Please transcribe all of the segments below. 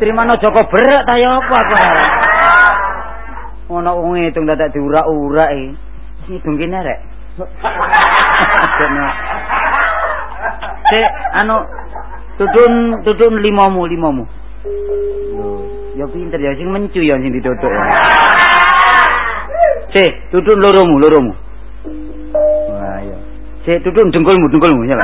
Trimana Joko berak ta ya apa aku. Ono wong ngitung dadak diurak-urak iki. Ngidung kene rek. Cek anu tudun tudun limomu limomu. Yo ya pinter ya sing mencu ya sing ditutuk. Cek tudun loromu loromu. Wah iya. Cek tudun dengkulmu dengkulmu ya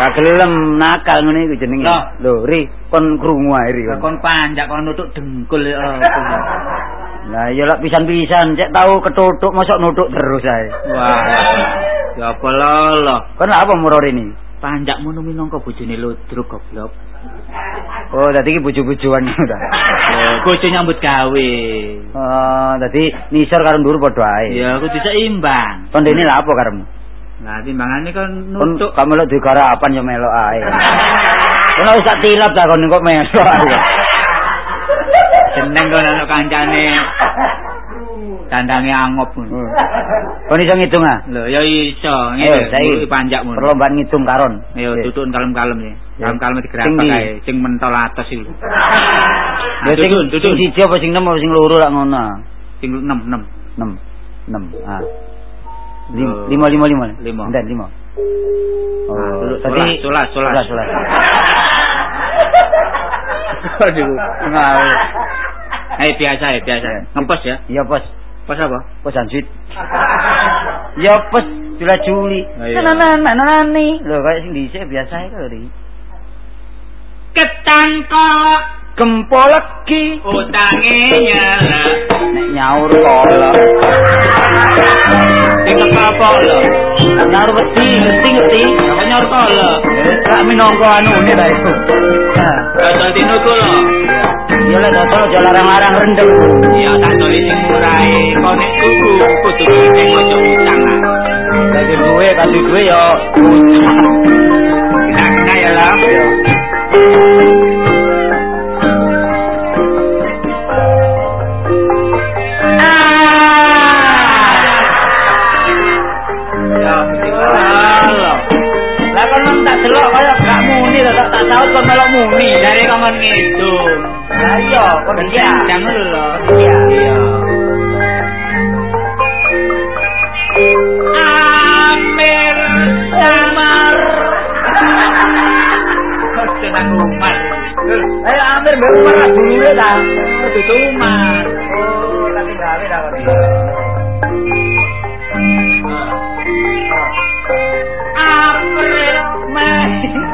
Kagelem nakal ngene iku jenenge. Lho, Ri, kon krungu ae Ri. Kon panjak kon nutuk dengkul ya. Lah ya lak pisan-pisan cek tau ketutuk mosok nutuk terus ae. Wah. Ya apa lolo. Kon apa muror ini? Panjak ngono minangka bojone ludruk goblok. Oh, dadi iki bojo-bojoan ta. Oh, bojo nyambut gawe. Oh, dadi nisor karo ndur padha ae. Ya, kudu seimbang. Kondene lha apa karemu? Nah, timbangane kan nutuk kamu lek digarapan ya melok ae. Ora usah tilap ta kon kok melok ae. Jeneng kon ana kancane. Dandange angop. Kon iso ngitung ah? Lho, ya iso. Ngene panjak mun. Perlombaan ngitung karon. Ayo tutun kalem-kalem ya. Kalem-kalem digerapak ae. Sing mentol atos iki. Ya tutun, tutun. Sing siji apa sing 6 apa sing loro lak ngono? Sing 6, 6. 6. 6. Ah. lima lima lima lima dan lima oh tadi sulas sulas sulas aduh ngawur Hei biasa ya biasa ngepos ya iya pos pos apa? Pos anjit iya pos Jula Juli nah nih lo kayak sing dice biasa ya kali ketan kolak gempo legi utange nyala nek nyaur kolok. Sing apa lho nyaur wedi ngerti ngerti. Apa nyaur kolok. Gak minangka anu ne ta iku ha dino lho ya lek dodol aja larang-larang rendeng ya tak doli sing murahe kone kuku kudu sing ojo utang dadi duwe dadi duwe ya kena ya lah delok kaya gak muni lho tak tau kok melok muni dari kongon ngidung lah iya kok iya jangan lho iya iya. Amir Samar. Senang rumah Ayo Amir mbak Umar dulu ta Kudu rumah. Oh tapi gawe ta kok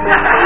Bener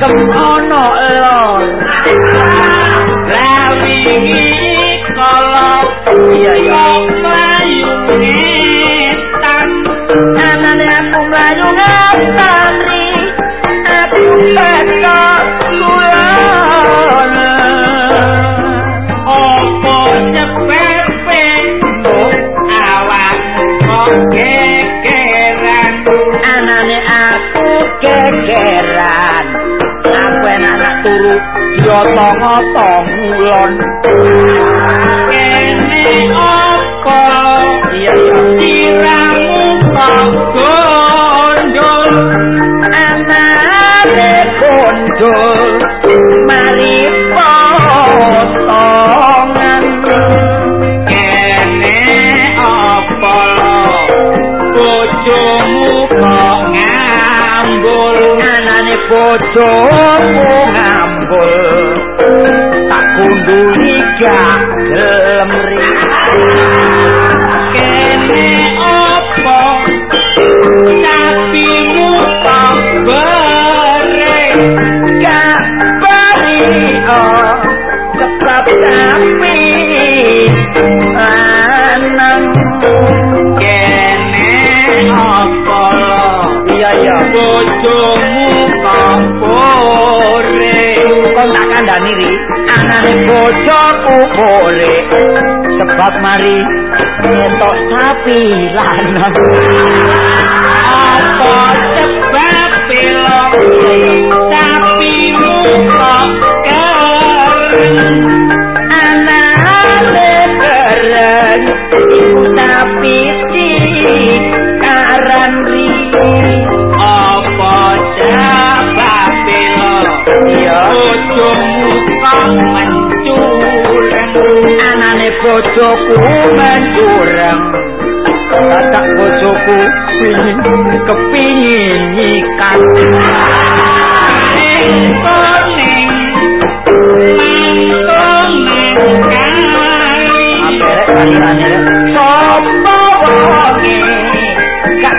pakem ana lor rawi kala iya iya mlayu ngetan anane aku mlayu ngetan ri aku teko kulon opo nyepepe awak kok gegeran anane aku gegeran aku turu yotong-otong ngulon kene opo iya iya siramu kok gondol anane kondol. Mari potongan. Kene opo bojomu kok ngambul anane bojomu ngambul. Tak kunduli gak gelem ri kene opo sapimu kok bereng gak bari oh sebab tapi bojomu kok bore kon tak kandhani ri? Anane bojoku bore sebab mari ngetok sapi lanang. Apa sebab pilo sapimu kok keren anane keren iku sapi bojomu kok mencureng anane bojoku mencureng Dadak bojoku kepingin nyikat koning kali. Sopo wonge? Gak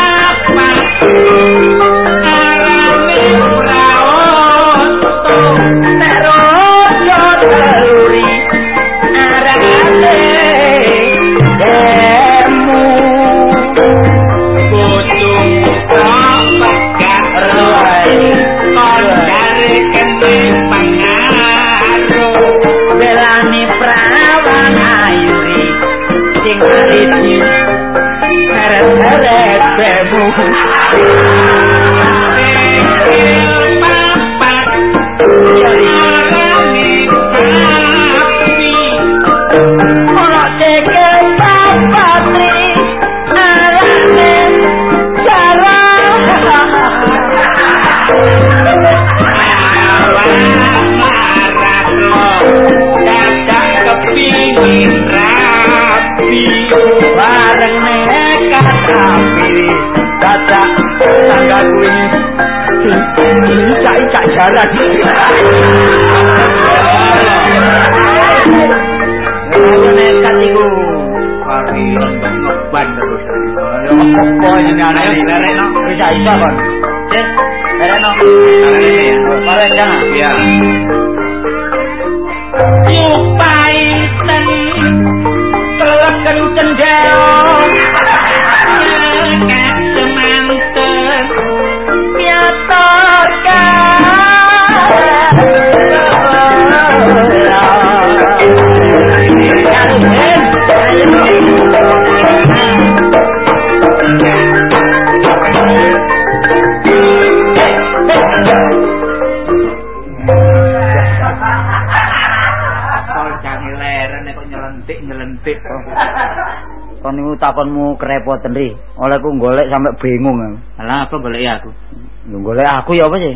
کو tangga kuwi cai-cai jalan. Nekat iku. Ban terus. Apa ini anak ini? Lereno. Bisa bisa kon. Cek, Lereno. Kalau jangan. Ya. Yupaiten teleken cendel semanten Oh, Kon niku takonmu kerepoten ri. Oleh ku golek sampe bingung lah apa golek aku? Golek aku ya apa sih?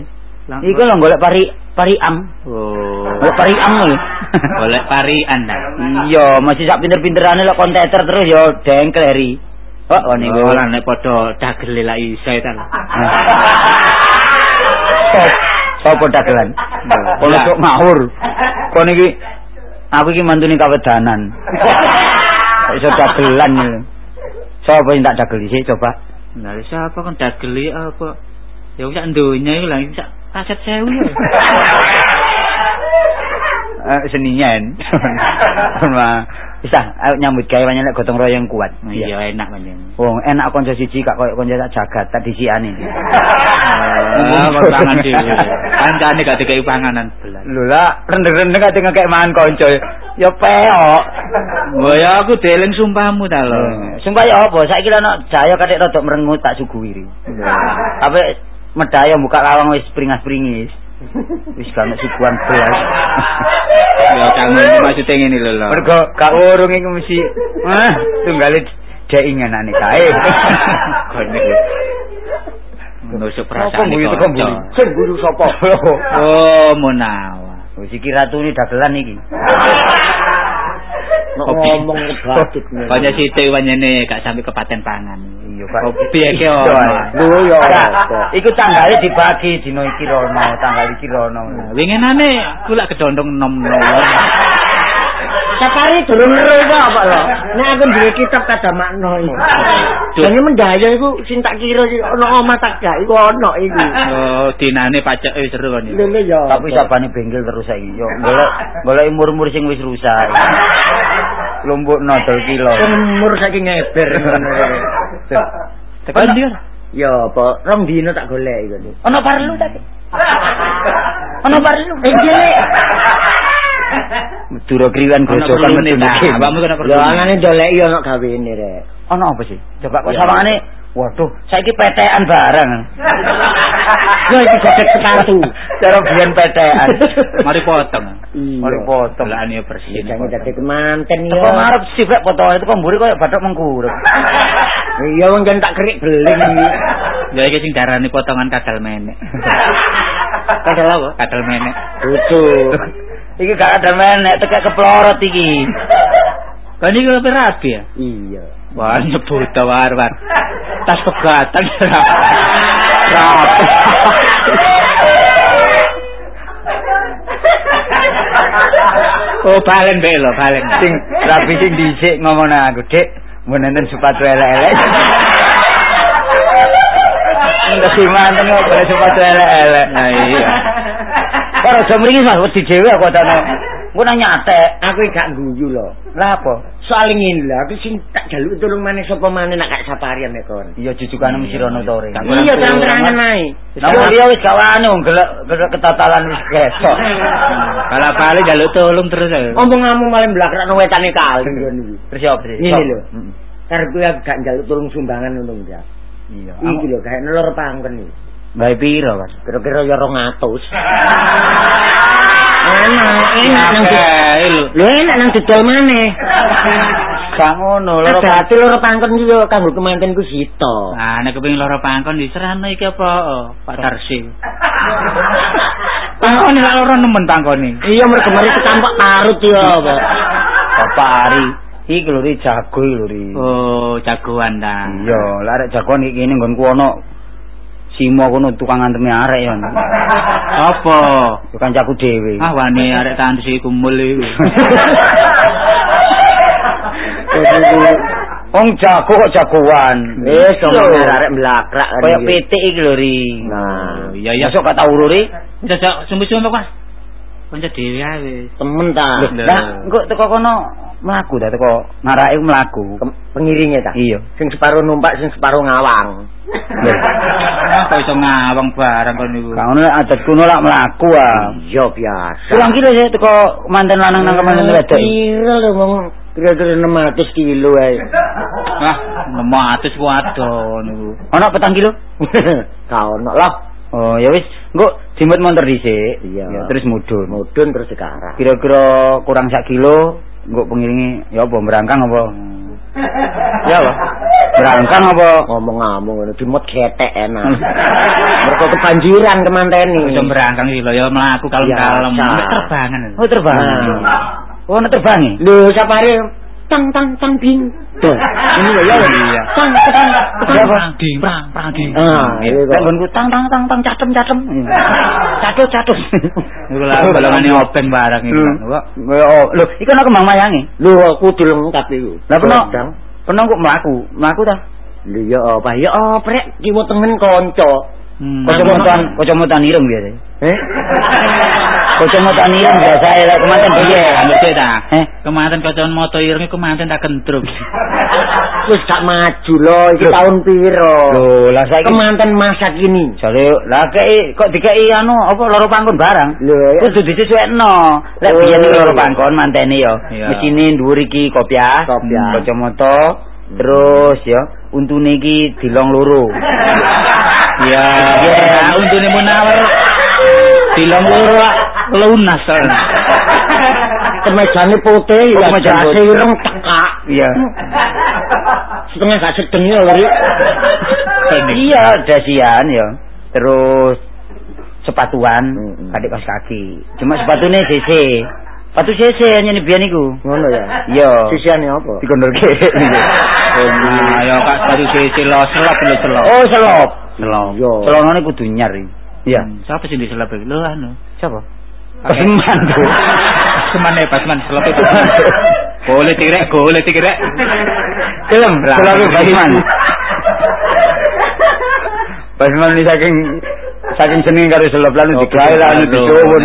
Iku lo golek pari pari am. Oh. Golek pari am lho. golek parian dah. Iya, masih sak pinter-pinterane lek konteter terus ya dengkel ri. Oh, oh niku. Oh, lah nek padha dagel lek ta. Stop. Sopo dagelan? Kalau kok ngawur. Kon iki aku iki mantune kawedanan. Kok iso dagelan iki. Sopo sing tak dageli sih coba? Nah, siapa kan dageli apa? Ya wis sak donya iku lah sak kaset sewu ya. Eh senian. Bisa nyambut gawe banyak gotong royong kuat. Iya enak panjenengan. Wong enak kanca siji gak koyo kanca sak jagat tak disiane. Ah, kok pangan dhewe. Kancane gak dikai panganan belas. Lho lah, rendeng-rendeng ate ngekek mangan kanca. Ya peok. Wah ya aku deling sumpahmu ta lho. Eh, Sumpah ya apa? Saiki ana jaya katik rodok merengut tak suguhi. Tapi medaya buka lawang wis pringas-pringis. Wis gak ono suguhan belas. Ya kamu ini maksudnya ngene lho lho. Mergo gak urung iku mesti ah tunggale dek ingenane kae. Kone. Nusuk Apa perasaan iki. mburi? Sing mburi sapa? Oh, menawa. Wis iki ratune dagelan iki. Nek ngomong batik nih. Banyak situ wanyane gak sampai kepaten pangan. Iya, Pak. Kopi iki Iya, ono. Lho ya? Iku tanggale dibagi dina iki rono, tanggal iki rono. Winginane kula kedondong nom-nom. Sapari durung ngeru iku apa lho? Nek aku duwe kitab kada makna iki. Jane mendaya iku sing tak kira iki ana omah tak gak iku ana iku. Oh, dinane pacek wis seru kan iki. Lho ya. Tapi sabane bengkel terus saiki. Yo golek golek umur-umur sing wis rusak. Lumbuk nodol kilo. umur saiki ngeber ngono. Tekan dia. Ya apa? Rong dino tak golek iku. Ono parlu ta? Ono parlu. Eh Duro kriwan metu. ta. Awakmu kena perlu. Ya anane doleki ana gawene rek. Ono apa sih? Coba kok sawangane Waduh, saiki petean barang. Ya iki gocek sepatu. Cara biyen petean. Mari potong. Mari potong. Belane bersih. Jangan dadi kemanten ya. Teko ngarep sih rek potong itu kok mburi koyo bathok mengkurep. Iya wong jan tak kerik beling. Ya iki sing darani potongan kadal menek. Kadal apa? Kadal menek. Betul. Iki gak ada menek tekek keplorot iki. Kan iki lebih rapi ya. Iya. Wah, nyebut war-war. Tas pegatan. Rapi. Oh, balen bae lho, balen. Sing rapi sing dhisik ngomong nang aku, Dik, mun nenten sepatu elek-elek. Ndak sih manten kok sepatu elek-elek. Nah, iya. Karo jam mriki Mas wedi dhewe aku tane. Engko nang nyatek. Aku gak guyu lho. Lah apa? Soal ngene lho, aku sing tak jaluk tulung maneh sapa maneh nak gak saparian nek kon. Iya jujukane mesti rono to ore. Tak Iya terang-terangan ae. Nah, dia wis gawane wong gelek gelek ketatalan wis kesok. Kalau balik jaluk tolong terus. Omong-omong malah blakrakno wetane kali ngono iki. Terus ya apa sih? Ini lho. Karepku aku gak njaluk tulung sumbangan ngono ya. Iya. Iki lho gawe loro pangken iki. Gawe piro, Mas? Kira-kira ya 200. Enak, enak nang di- Kae lho. Enak nang didol maneh. Gak ngono, loro berarti loro pangken iki yo kanggo kemantenku sito. Nah, nek kepengin loro pangkon diserahno iki apa? Oh, Pak Tarsi. Pangkon lak loro nemen pangkone. Iya mergo mari ketampak parut yo apa. Bapak Ari. Iki lho jago lho. Oh, jagoan ta. Iya, arek jagoan iki kene nggonku ana Simo kono tukang antemi arek ya. Apa? Yo kancaku dhewe. Ah, wani arek tandus iku kumul iku. Wong jago kok jagoan. Wis omong arek mlakrak kan Kayak pitik iki lho ri. Nah, Iya, iya. Masuk gak tau ri. Jajak sumbu-sumbu, Mas. Kanca dhewe ae temen ta. Lah, engko teko kono mlaku ta teko ngarake mlaku. Pengiringe ta. Iya. Sing separuh numpak, sing separuh ngawang. Kok iso ngawang barang kon niku. Kang ngono adat kuno lak mlaku ah. Iya biasa. Pirang kilo sih teko manten lanang nang kemanten wedok. Kira lho ngomong kira-kira 600 kilo ae. Ah, 600 waduh niku. Ana petang kilo? Kau ono lah. Oh, ya wis, engko jemput montor dhisik. Iya. Ya, terus mudun. Mudun terus sekarang. Kira-kira kurang sak kilo Engko pengiringi ya apa merangkang apa? Ya apa? Merangkang apa? ngomong-ngomong ngono dimut getek enak. Mergo kebanjiran kemanteni. Aja berangkang iki lho ya mlaku kalem-kalem. Biasa. Nek terbangan. Oh terbang. Nah. Oh nek terbangi. Lho sapare tang tang tang ding. Ini lho ya. Tang tang tang. Ding, perang, perang ding. Ah, Nek kok. nggonku tang tang tang tang catem catem. Catut catut. Iku lah balangane obeng barang iki. Kok Oh, lho, iku ana kembang mayange. Lho aku dilengkap iku. Lah peno Godang. peno kok mlaku, mlaku ta? Lho ya apa ya oprek kiwa tengen kanca. Hmm. Kacamataan kacamataan ireng biasa. Eh? Kacamataan ireng biasa lek kemanten piye? Ambek ta. Eh? Kemanten kacan moto ireng iku kemanten tak gendruk. Wis gak maju lho, iki tahun piro? Lho, lah saiki Kemanten masa kini. Jale lah kei kok dikei anu apa loro pangkon barang. Lho, ya. Kudu disesuaikno. Lek Oh. biyen loro pangkon manteni ya. Iya. Mesine dhuwur iki kopiah, Kopiah. kacamata, terus ya untune iki dilong loro. Ya, untune munawar dilong loro lunas. soalnya. Kemejane putih ya jase ireng tekak. Iya. Setengah gak sedeng ya lho. Iya, dasian ya. Terus sepatuan, kadek kaos kaki. Cuma sepatune CC. Sepatu CC hanya nih biyen iku. Ngono ya. Iya. Sisiane apa? Digondolke. Nah, ya kak baru sisi lo selop lo selop. Oh, selop. Selop. Iya. Celonane kudu nyar. iki. Iya. Hmm, Siapa sih di selop iki? Lo anu. Siapa? Pasman tuh. Pasman ya, pasman selop itu. Boleh tirek, boleh tirek. Film, Lah. selalu Pasman. Pasman ini saking saking seneng karo selop lalu Oh, digawe anu aduh. disuwun.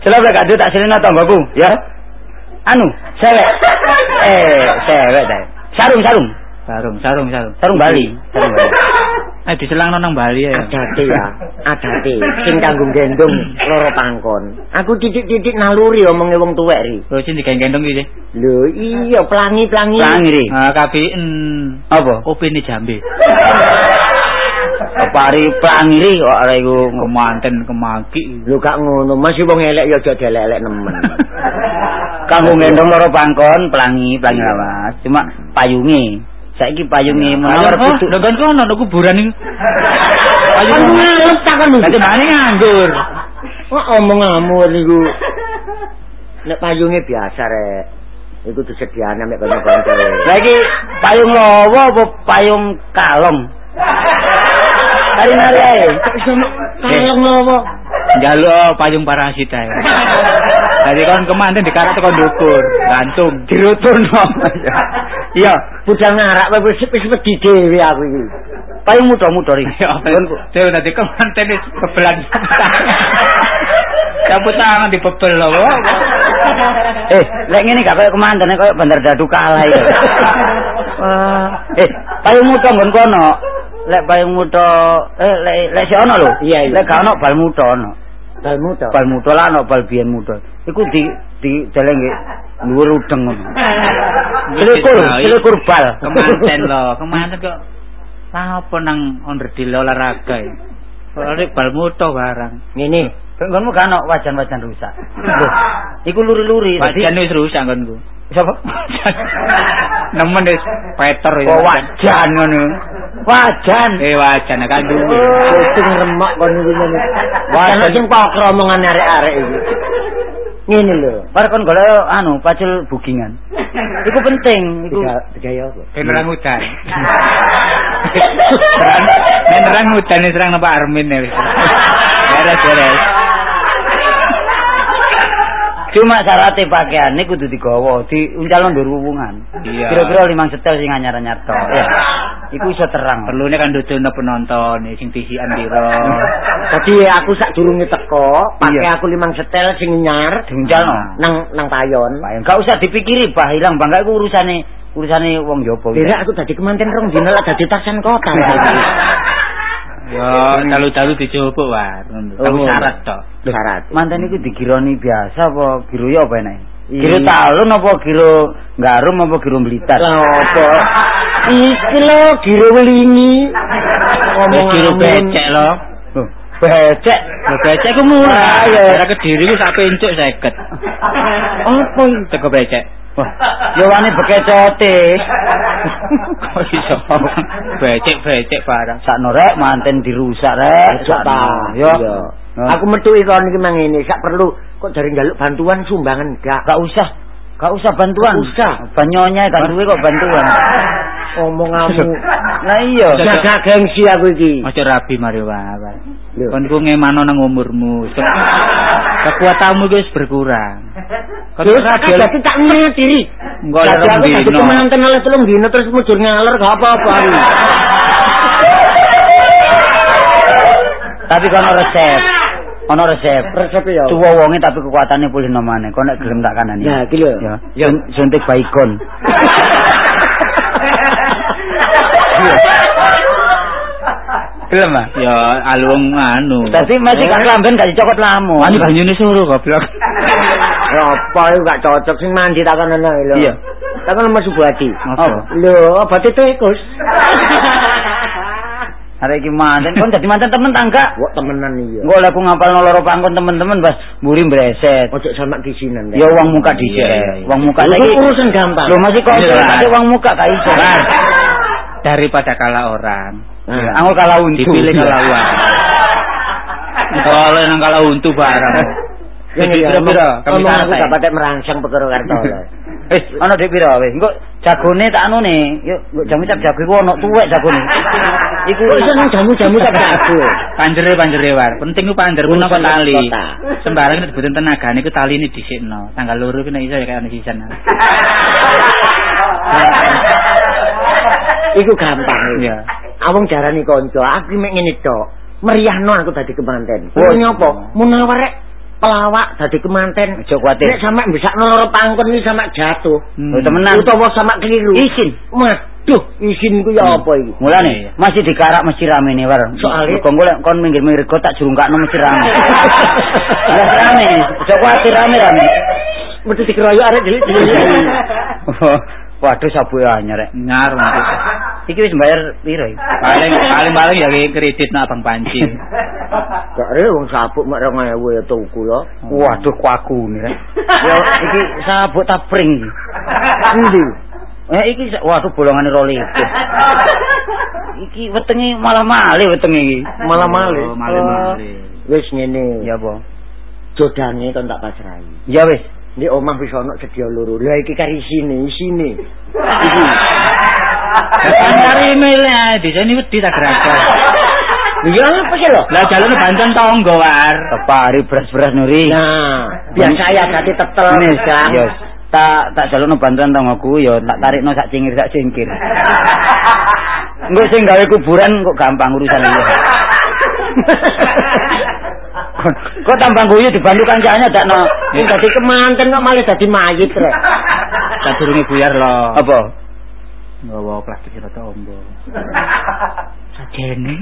Selop lek kadhe tak selena tanggoku, ya. Anu, sewek. Eh, sewek ta. Sarung, sarung. Sarung, sarung, sarung. Sarung Bali. Sarung Bali. Eh diselang nang Bali ya. Adate ya, adate sing kanggo gendong loro pangkon. Aku titik-titik naluri omonge wong tuwek ri. Lo sing digendong iki. Lho iya pelangi-pelangi. Pelangi ri. Ah, kabien. Apa? Opini Jambi. Pari pelangi ri kok ora iku Kemanten kemaki. Lho gak ngono, masih wong elek ya aja delek-elek nemen. kanggo ngendong loro pangkon pelangi, pelangi lawas. Cuma payunge. Saiki payunge menawar kudu. Lho kan kono ada kuburan iki. Ayo Kan ngalep ta kan. Dadi mana nganggur. Wah omong-omong niku. Nek payunge biasa rek. Iku disediakan mek kanca-kanca. Saiki payung lawa apa payung kalong? Kari nari ae. Kalong lowo. Njaluk payung parasit ae. Dadi kon kemanten dikarat tekan ndukur, gantung. Diruturno. Iya, Budal ngarak wis wis wedi dhewe aku iki. payung muda-muda ri. Ya, Dewe dadi kemanten wis bebelan. Cabut tangan dibebel lho. Eh, lek ngene gak kaya kemandane kaya bandar dadu kalah. Wah, eh, payung muda nggon kono. Lek payung muda, eh lek lek si ono lho. Iya, iya. Lek gak ono bal muda ono. Dalmu to. Bal muda lah ono bal biyen muda. Iku di di deleng nggih dhuwur udeng ngono. Selikur, selikur bal. Kemanten lho, kemanten kok lah apa nang onderdil olahraga ya. Ora bal muto barang. Ngene. Nggonmu gak ono wajan-wajan rusak. Loh, iku luri-luri. Wajan wis rusak nggonku. Sapa? Nemen wis peter. Oh, wajan ngono. Wajan. Eh wajan kan duwe. Kucing remak kon iki ngene. Wah, sing pakro omongan arek-arek iki. Ngene lho. Bar kon golek anu pacul bookingan. Iku penting, iku. Tiga tiga ya apa? Penerang hutan. Penerang hutan ini serang Pak Armin ya. wis. Beres beres. Cuma syaratnya pakaian ini kudu digawa, diuncalon ndur hubungan. Iya. Kira-kira limang setel sing anyar-anyar tok. Ya. Iku iso terang. Perlunya kan dudono penonton sing tisian piro. Jadi aku sak durunge teko, pakai Iya. aku limang setel sing nyar Diuncalno. nang nang payon. Pak, Gak usah dipikiri, bah hilang bangga iku urusane urusane wong jopo. Kira aku tadi kemanten rong dina lah dadi taksan kota. Yo, dalu-dalu dicoba war. Tapi Oh. syarat tok. Syarat. Mantan iku digironi biasa apa giro ya apa enak? Giro talun apa giro garum apa giro blitar? Lah apa? Iki lho giro welingi. Wis Ngomong amin. becek lo. Loh, becek. Lho becek ku murah. Ya. Ora kediri ku sak pencuk 50. Apa iki? Teko becek. Wah, yo wani bekecote. Kok iso? Becek-becek barang. Sakno rek manten dirusak rek. Ta. Yo. Aku metu ikon iki mang ngene, sak perlu kok jare njaluk bantuan sumbangan gak. Gak usah. Gak usah bantuan. Gak usah. Banyonya gak duwe kok bantuan. Omonganmu. Nah iya. Jaga gengsi aku iki. Aja rabi mari wae. Kon ku ngemano nang umurmu. Kekuatanmu wis berkurang. Terus kan dadi tak ngetiri. Enggak Dadi ada aku dadi dino. kemanten oleh telung dino terus mujur ngalor gak apa-apa. Tapi kono resep. Ono resep. Resep ya. Tuwa wonge tapi kekuatannya pulih nomane. Kok nek gelem tak kanani. Nah, iki lho. Ya. Sun- Suntik baikon. Gelem ah. Ya alung anu. Dadi masih gak kelamben gak dicokot lamun. Ani banyune suruh goblok. Ya apa iku gak cocok sing mandi takon ana lho. Iya. Takon Mas Subadi. Apa? Lho, obat itu ikus. Arek iki manten kon dadi manten temen tangga. Kok temenan iya. Engko lek aku ngapal loro pangkon temen-temen pas mburi mbreset. Ojo sama kisinan. Ya uang muka dhisik. Uang muka lagi. urusan gampang. Lho masih kok ada uang muka gak iso. Daripada kalah orang, Nah. Anggo kalah untu. dipilih kalah uang. Kalau nang kalah untu barang. Ya Jadi ya. pira-pira kami Ngomong aku santai. gak Wis, ana dhek pira wis. Engko jagone tak anune. Engko jamu cap jago iku ana tuwek jagone. Iku Kok nang jamu-jamu tak jago. Panjere panjere war. Penting ku panjer ku napa tali. Sembarang nek dibutuhin tenagane ku tali ini dhisikno. Tanggal loro ku nek iso ya kaya sisan. Iku gampang. Iya. Awong jarani kanca, aku mek ngene tok. Meriahno aku dadi kemanten. Oh, Kuwi apa? Munawar pelawak dadi kemanten. Aja kuwatir. Nek sampe mbesakno loro pangkon iki sampe jatuh. Oh, temenan. Utawa sampe keliru. Isin. Waduh, isin ku ya apa iki? Mulane masih dikarak mesti rame nih war. Soalnya- Mergo engko lek kon minggir-minggir kok tak jurungkakno mesti rame. Rame. Aja kuwatir rame-rame. Mesti dikeroyok arek delik-delik. Waduh sabu anyar rek. Nyar. Iki wis bayar piro iki? Paling paling paling ya kredit nak Abang Panci. Gak re wong sabuk mek 2000 ya tuku lho. Waduh kuaku nih rek. Yo iki sabuk tapring iki. Endi? Eh iki waduh bolongane roli itu. Iki wetenge malah malih wetenge iki. Malah malih. Oh, malih-malih. Wis ngene. Ya apa? Jodange kon tak pasrahi. Ya wis. Di omah wis ana sedia loro. Lah iki kari isine, isine. Kari milih di sini wedi tak gerakan. Iya apa sih lho? Lah jalur bantuan tonggo war. Tepari beras-beras nuri. Nah, biasa ya dadi tetel Nih, ya tak tak jalukno bantuan tanggoku ya tak tarikno sak cingir sak cingkir. Engko sing gawe kuburan kok gampang urusan iki. Kok- tambang guyu dibantu kancane dakno. Sing dadi kemanten kok malah dadi mayit rek. Sadurunge buyar lo. Apa? Nggawa plastik rada ombo. Sajene.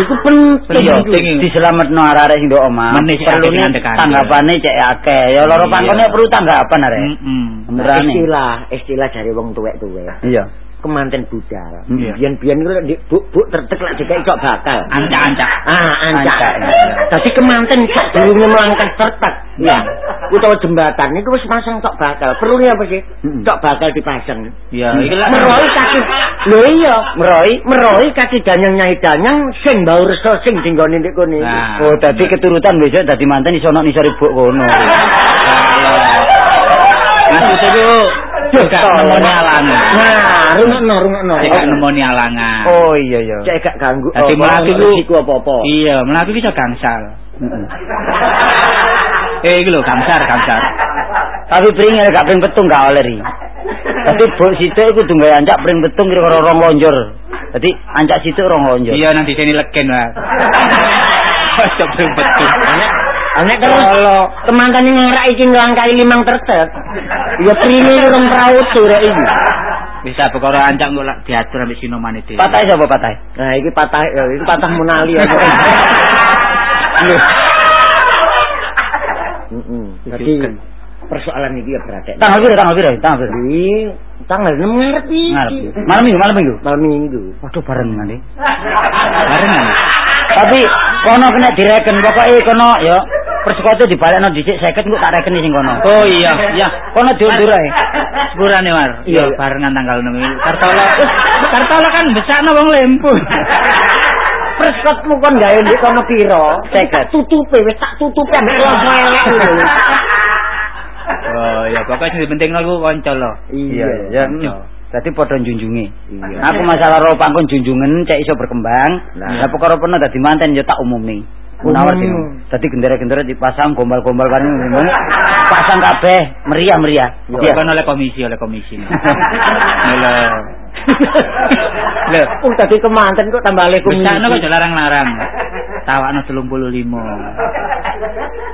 Iku penting. Diselametno arek-arek sing ndok omah. Meneh sing Perlune akeh ngandekane. tanggapane cek akeh. Ya loro pangkone perlu tanggapan arek. Heeh. Istilah, istilah dari wong tuwek-tuwek. Iya. Kemanten budal. Iya. Biyen-biyen iku lek buk-buk tertek lek dikai cok bakal. Ancak-ancak. Ah, ancak. Iya. Dadi kemanten sak durunge melangkah tertek. Iya. Utawa jembatan niku wis masang cok bakal. Perlu apa sih? Mm-mm. Cok bakal dipasang. Ya, iki lah. Meroi kaki. Lho iya, meroi, meroi kaki danyang nyai danyang sing bau reso sing dinggone ndek kene. Oh, dadi keturutan besok dadi manten iso ono nisor ibu kono. Maksud gak nemoni alangan. Nah, rungokno, rungokno. Gak nemoni alangan. Oh iya iya. Cek gak ganggu. Dadi apa, mlaku iku- apa-apa. Iya, mlaku iki iso gangsal. Heeh. Eh iki lho gangsar, gangsar. Tapi pring gak pring petung gak oleh ri. Dadi bok sithik iku kudu gawe ancak pring petung kira-kira rong lonjor. Dadi ancak sithik rong lonjor. Iya nanti sini legen wae. Ojo belum Anek terus teman-teman ngerak iki nglangkai limang tertek. Ya prine urung prautu rek iki. Bisa perkara ancak engko lak diatur ambek sinomane dhewe. Patah sapa patah? Nah, iki patah ya, iki patah munali ya. Heeh. Jadi persoalan iki ya berarti. Tanggal piro tanggal piro? Tanggal piro? Iki tanggal 6 ngarep iki. Malam minggu, malam minggu. Malam minggu. Waduh bareng nanti. Barengan. Tapi kono kena direken pokoke kono ya persekote dibalekno dhisik 50 engko tak rekeni sing kono. Oh iya, iya. Kono diundur ae. Sepurane Mar. Iya. Iya, barengan tanggal 6 Kartola. Kartola kan besakno wong lempu. Preskotmu kon gawe ndek kono pira? 50. Tutupe wis tak tutupe ambek logo elek. Oh iya, pokoknya sing penting aku kanca lo. Iya, ya. Kanca. Dadi padha junjungi. Iya. Aku masalah ro pangkon junjungen cek iso berkembang. Lah perkara pernah dadi manten ya tak umumi. Munawar sih. Umum. Dadi gendera-gendera dipasang gombal-gombal kan pasang kabeh meriah-meriah. Iya, kan oleh komisi, oleh komisi. Lho. Lho, Oh tadi kemanten kok tambah alaikum. besakno kok aja larang-larang. Tawakno 35.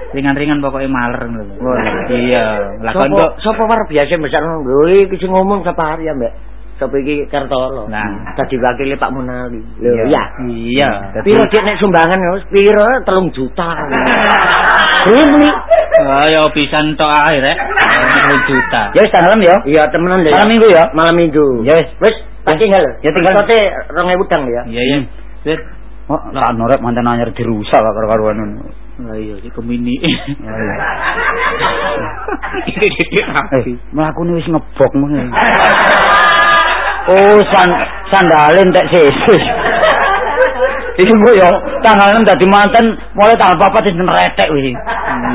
Ringan-ringan pokoknya maler lho. Oh, Iya, lah kok sopo war biasa besar lho iki sing ngomong sapa hari ya, Mbak. Sopo iki Kartolo. Nah. Dadi wakile Pak Munali. Lho, Iya. ya. Iya. Piro dik nek sumbangan ya, piro 3 juta. Ini Oh, ya pisan tok ae rek. 10 juta. Ya wis tanggal ya. Iya temenan deh. Malam minggu ya. Malam minggu. Ya wis. Wis, tak tinggal. Ya, tinggal. Sote 2000 dang ya. Iya, iya. Wis. Oh, tak norek manten anyar dirusak karo karuan ngono. Lah iya, iki kemini. Eh, mlakune wis ngebok mene. Oh, san sandale entek sesuk. Iki mbok yo tanggal 6 dadi manten, mulai tanggal 4 wis neretek wis.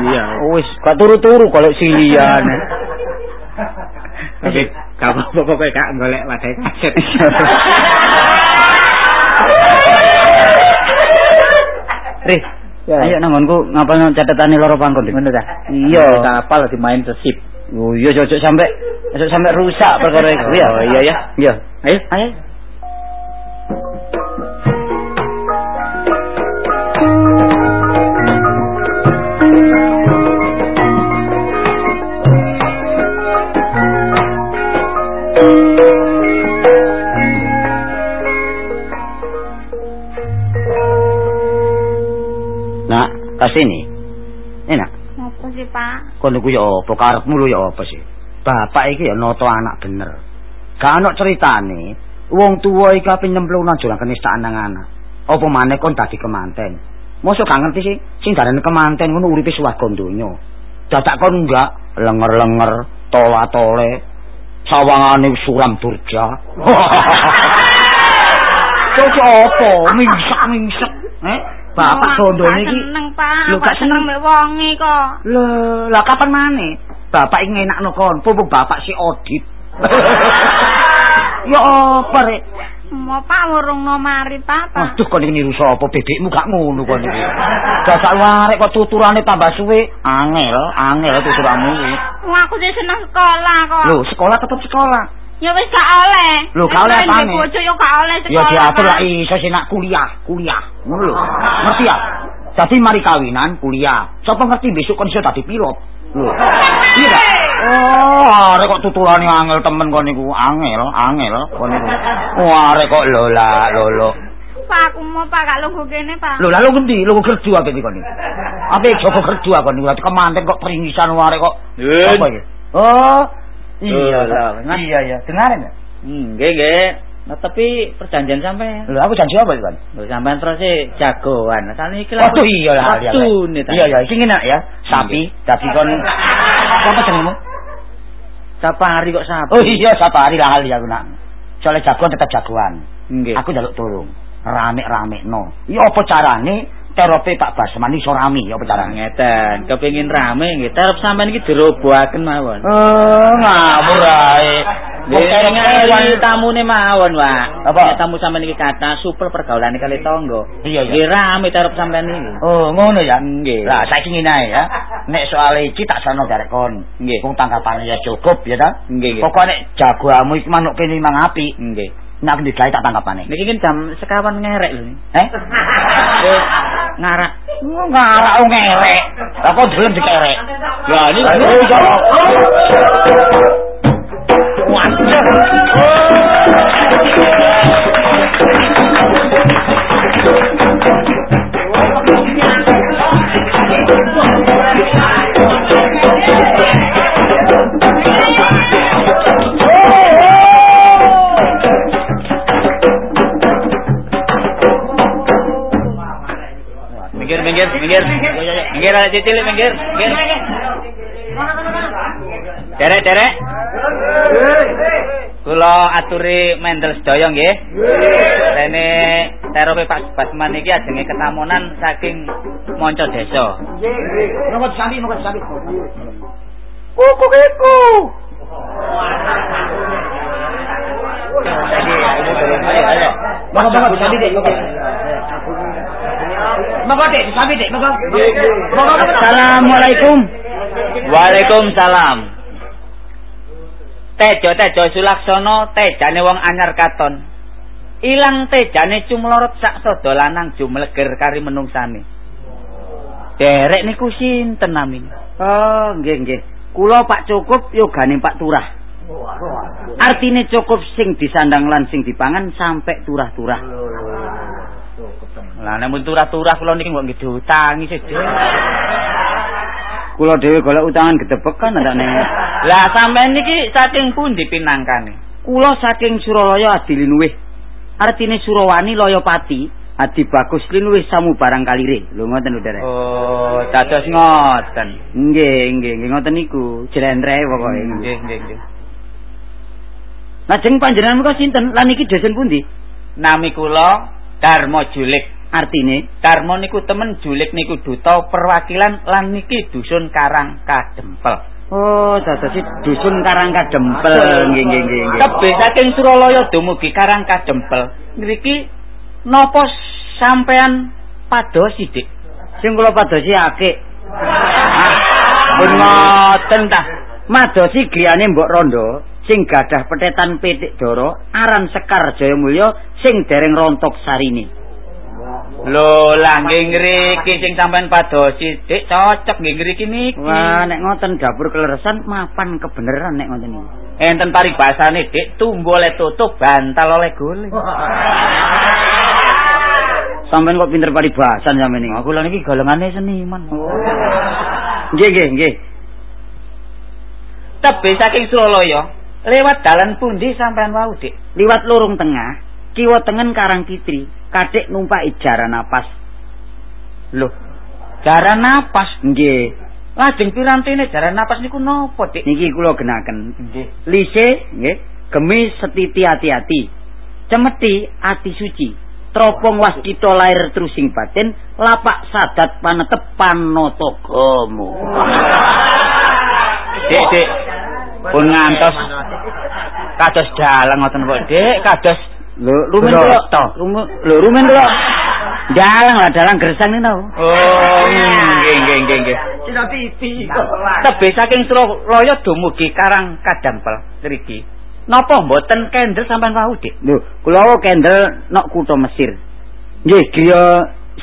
Iya. Oh, wis gak turu-turu kalau silian. Tapi kamu pokoknya kak golek wadah kaset. Ya. ayo nangonku ngapalno catetane loro pangkon. Ngono ta? Iya, kapal dimain sesip. Oh, iya cocok sampai cocok sampai rusak perkara iku ya. Oh, iya, ya. Iya. Ayo. Ayo. Nak, kasini. Enak. Apa sih, Pak? Kono ku ya apa karepmu lho ya apa sih? Bapak iki ya noto anak bener. Gak ana ceritane wong tuwa iki ape nyemplung nang jurang kenistaan nang anak. Apa maneh kon dadi kemanten? Mosok gak ngerti sih sing darane kemanten ngono uripe swarga donya. Dadak kon enggak lenger-lenger, tola-tole, sawangane suram durja. Cocok apa? Mingsak-mingsak, eh? Bapak sondone gak iki seneng, Pak. Lho, gak seneng mbek wonge kok. Lah, lah kapan maneh? Bapak iki ngenakno kon, pupuk bapak si Odit. ya apa rek? Mau Pak ngurungno mari, Pak. Aduh kon iki niru sapa bebekmu gak ngono kon iki. Dadak warek kok tuturane tambah suwe, angel, angel tuturanmu iki. Wong aku sih seneng sekolah kok. Lho, sekolah tetep sekolah. Ya wis gak oleh. Lho, gak oleh Nek apane? Bojo yo gak oleh sekolah. Ya diatur lah iso sih nak kuliah, kuliah. Ngono lho. Ngerti ya? Dadi mari kawinan, kuliah. Sapa ngerti besok kon iso dadi pilot. Lho. Iya ta? Oh, arek kok tuturane angel temen kon niku, angel, angel kon niku. Wah, arek kok lola, lolo. Pak aku mau Pak gak lungguh kene, Pak. Lho, lalu ngendi? Lho kerja apa iki kon niku? Apa jogo kerja kon niku? Dadi kemanten kok peringisan arek kok. Apa iki? Oh, iya. Nah. Iya, iya. Dengarin ya? Hmm, nggih, nggih. Nah, tapi perjanjian sampai Lho, aku janji apa kon? Lho sampean terus sih jagoan. Asal iki Oh iya lah iya. Iya sing enak ya. Sapi dadi kon apa jenengmu? Sapari kok sapi. Oh iya sapari lah hal aku nak. Soale jagoan tetap jagoan. Nggih. Aku njaluk tolong. Rame-rame no. Iya apa carane terope Pak Basman iso rame ya apa carane? ngeten, kepengin rame nggih. Terus sampean iki dirobohaken mawon. Eh ngawur ae. Ngali tamune mawon, Pak. Apa? Tamu sampean iki kata supel pergaulane kali tangga. Iya, iya. Rame terus sampean iki. Oh ngono ya. Nggih. Lah saiki ngene ae ya. Nek soal iki tak sono derek kon. Nggih. Wong tanggapane ya cukup ya ta. Nggih, nggih. Pokoke nek jagoamu iki manuk kene mang apik. Nggih. Nek ndi gawe tak tanggapane. Niki kan jam sekawan ngerek lho. Eh? Eh, ngarak. Oh, ngarak wong ngerek. Lah kok delem dikerek. Lah ini Oh, Minggir, minggir, aja cilik minggir. Minggir. Derek, derek. Kula aturi mendel sedaya nggih. Rene terope Pak Basman iki ajenge ketamunan saking Monco Desa. Monggo disambi, monggo disambi. Kuku kiku. Ayo, ayo. Monggo monggo disambi, Dik. Monggo. Monggo, Dik, disambi, Dik. Monggo. Monggo, monggo. Assalamualaikum. Waalaikumsalam. Tejo tejo Sulaksono tejane wong anyar katon. Ilang tejane cumlorot sak sada lanang jumleger kari menungsane. Derek niku sinten namine? Oh, nggih nggih. Kula Pak Cukup yogane Pak Turah. Artine cukup sing disandang lan sing dipangan sampai turah-turah. Lah nek turah-turah kula niki kok nggih diutangi sih. Kula dhewe golek utangan gedebek kan ndakne. Lah sampean niki saking pundi pinangkane? Kula saking Suralaya adi linuwih. Artine Surawani Laya Pati, adi bagus linuwih samu barang kalire. Lho ngoten lho, Derek. Oh, dados ngoten. Nggih, nggih, nggih ngoten niku. Jlentre pokoke. Nggih, nggih, nggih. Lajeng panjenengan menika sinten? Lan iki desen pundi? Nami kula Darmo Julik. Artine Darmo niku temen Julik niku duta perwakilan lan niki dusun Karang Kadempel. Oh, dadosi dusun Karang Kadempel. Nggih, nggih, nggih. Tebe saking Suralaya dumugi Karang Kadempel. Ngriki napa sampean padosi, Dik? Sing kula padosi akik. Pun ngoten ta. Madosi griyane Mbok Rondo sing gadah petetan pitik doro aran Sekar Jayamulya sing dereng rontok sarine. Lho, lah nggih ngriki sing sampean padosi, Dik, cocok nggih ngriki niki. Wah, nek ngoten dapur keleresan mapan kebeneran nek ngoten iki. Enten paribasane, Dik, tumbo oleh tutup, bantal oleh golek. Sampeyan kok pinter paribasan sampeyan iki. Aku lha niki golongane seniman. Nggih, nggih, nggih. Tebe saking Suralaya, lewat dalan pundi sampean wau, Dik? Liwat lorong tengah, kiwa tengen Karang Kitri, kadek numpaki jaran napas. Loh, jaran napas. Nggih. Lajeng pirantine jaran napas niku napa, Dik? Niki kula genaken. Nggih. Lise, nggih, gemis setiti hati-hati. Cemeti ati suci. Tropong waskita lair terusing batin, lapak sadat panetep panotagamu. Dik, Dik. Pun ngantos kados dalang ngoten kok, Dik, kados Lho, rumen kok to. Rumen lho rumen kok. Dalang lah dalang gersang niku. Oh, nggih nggih nggih nggih. Cina TV. Tebe saking Suralaya dumugi Karang Kadampel mriki. Napa mboten kendel sampean wau, Dik? Lho, kula wae kendel nok kutha Mesir. Nggih, griya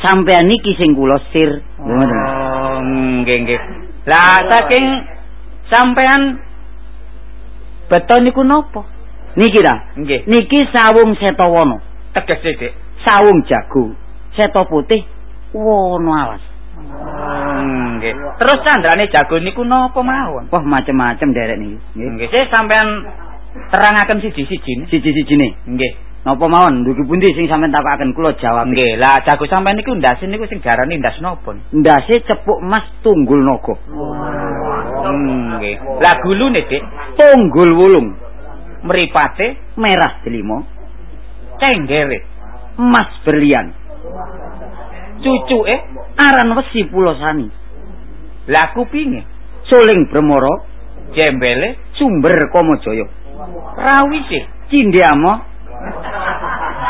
sampean niki sing kula sir. Oh, nggih nggih. Lah saking sampean beton niku napa? Niki ta. Nggih. Niki sawung setawana. Tegese, Dik. Sawung jago. Seta putih wono alas. Nggih. Terus candrane jago niku napa mawon? Wah, macem-macem derek niki. Nggih. Nggih, sampean terangaken siji-sijine. Siji-sijine. Nggih. Napa mawon? Dugi pundi sing sampean takaken kula jawab. Nggih, lah jago sampean niku ndasin niku sing diarani ndas napa? Ndase cepuk emas tunggul naga. Hmm, nggih. Lah gulune, Dik, Tunggul wulung mripate merah delima cenggere. emas berlian. Cucuke Aran wesi pulosani. lah kupinge Suling Bremara jembele sumber Kamajaya. rawise. Cindiamo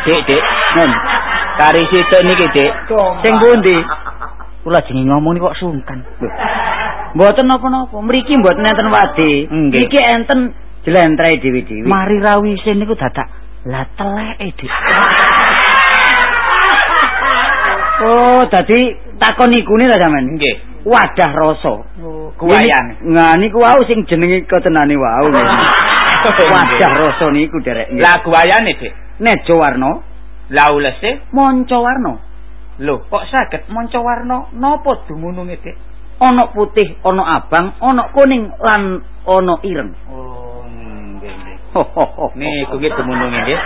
Dik, Dik. non Kari situk niki, Dik. sing pundi? Kula jenenge ngomong kok sungkan. Mboten napa-napa. Mriki mboten enten wade. Nggih. Iki enten jlentreh dewi-dewi. Mari rawise niku dadak lah teleke, Dik. Oh, dadi takon ikune ta sampean? Nggih. Wadah rasa. Kuwayane. Nah, niku wau sing jenenge ketenane wau. Wadah rasa niku derek. Lah kuwayane, Dik. Nejo warna, Lah ulese manca warna. Lho, kok saged manca warna napa dumununge, Dik? Ana putih, ana abang, ana kuning lan ana ireng. Oh, Niku nggih dumununge, nggih.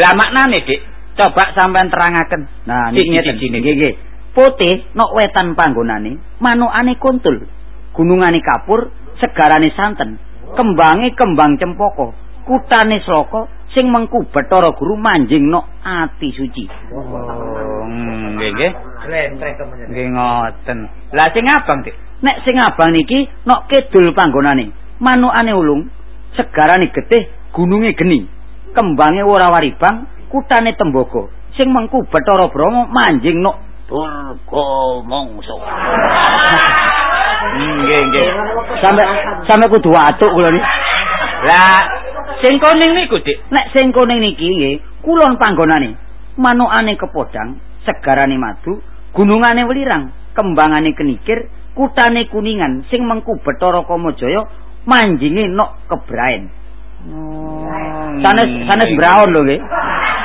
Lah maknane, Dik, coba sampean terangaken. Nah, niki. Nggih, nggih. Putih nok wetan panggonane, manukane kuntul. Gunungane kapur, segarane santen. Kembange kembang cempaka, kutane sloko sing mengku Bathara Guru manjing nok ati suci. Oh, nggih nggih. Lentrek temen. Nggih ngoten. Lah sing abang, Dik. Nek sing abang niki nok kidul panggonane, manukane ulung, segarane getih, gununge geni. Kembange ora waribang, kutane tembaga. Sing mengku Bathara Brahma manjing nok Durga Mangsa. Nggih nggih. Sampai sampai kudu watuk kula niki. Lah sing kuning niku, Dik. Nek sing kuning niki nggih, kulon panggonane. Manukane kepodang, segarane madu, gunungane welirang, kembangane kenikir, kutane kuningan sing mengku Bathara Kamajaya manjinge nok kebraen. Oh, Sanes sanes braon lho nggih.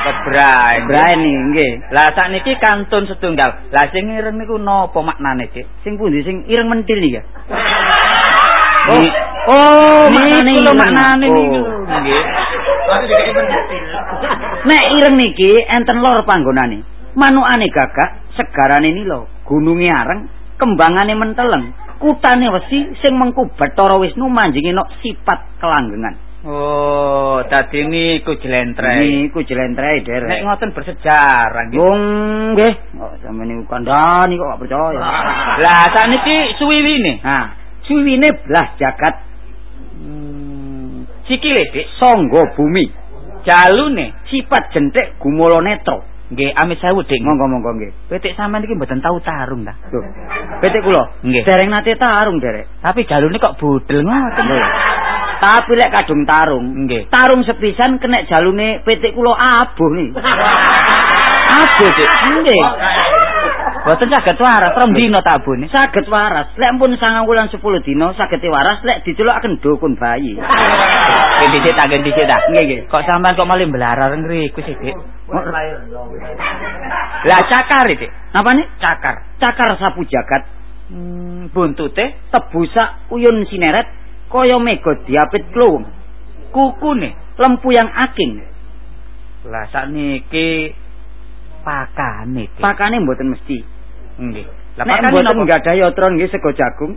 Kebraen. Braen niki nggih. Lah sakniki kantun setunggal. Lah sing ireng niku napa maknane, Dik? Sing pundi sing ireng mentil niki? Oh, oh, maknane niku lho maknane Oh. niku. Nggih. Nek ireng niki enten lor panggonane. Manukane gagak, segarane nila, gununge areng, kembangane menteleng, kutane wesi sing mengku Bathara Wisnu manjinge nok sifat kelanggengan. Oh, dadi niku jlentreh. Niku jlentreh Nek derek. ngoten bersejarah nggih. Wong nggih, kok sampeyan niku kandhani kok gak percaya. Lah sakniki suwiwine. Nah, suwine blas jagat Hmm. Sikile, Dik. sangga bumi, Jalune. sifat jentik gumala netra. Nggih, amit sewu, Dik. Monggo-monggo nggih. Petik sampean iki mboten tau tarung ta. Lho, petik kula Nggih. dereng nate tarung derek. Tapi jalune kok budel ngoten. Lho. Tapi lek kadung tarung, Nggih. tarung sepisan kena jalune petik kula abuh nih. Aduh, Dik. Nggih. Boten saged waras rong dina tabune. Saged waras. Lek pun sangang wulan 10 dina saged waras lek dicelukaken dukun bayi. Dhisik tak dhisik ta. Nggih, nggih. Kok sampean kok malah mblarar ngriku sih, Dik? Lah cakar Dik. Napa nih? Cakar. Cakar sapu jagat, Hmm, buntute tebusak uyun sineret, kaya mega diapit kluwung. kukune. Lempu yang aking, Lah sakniki pakane, pakane mboten mesti. Nggih. Lah pakane mboten napa? nggadahi yotron nggih sego jagung.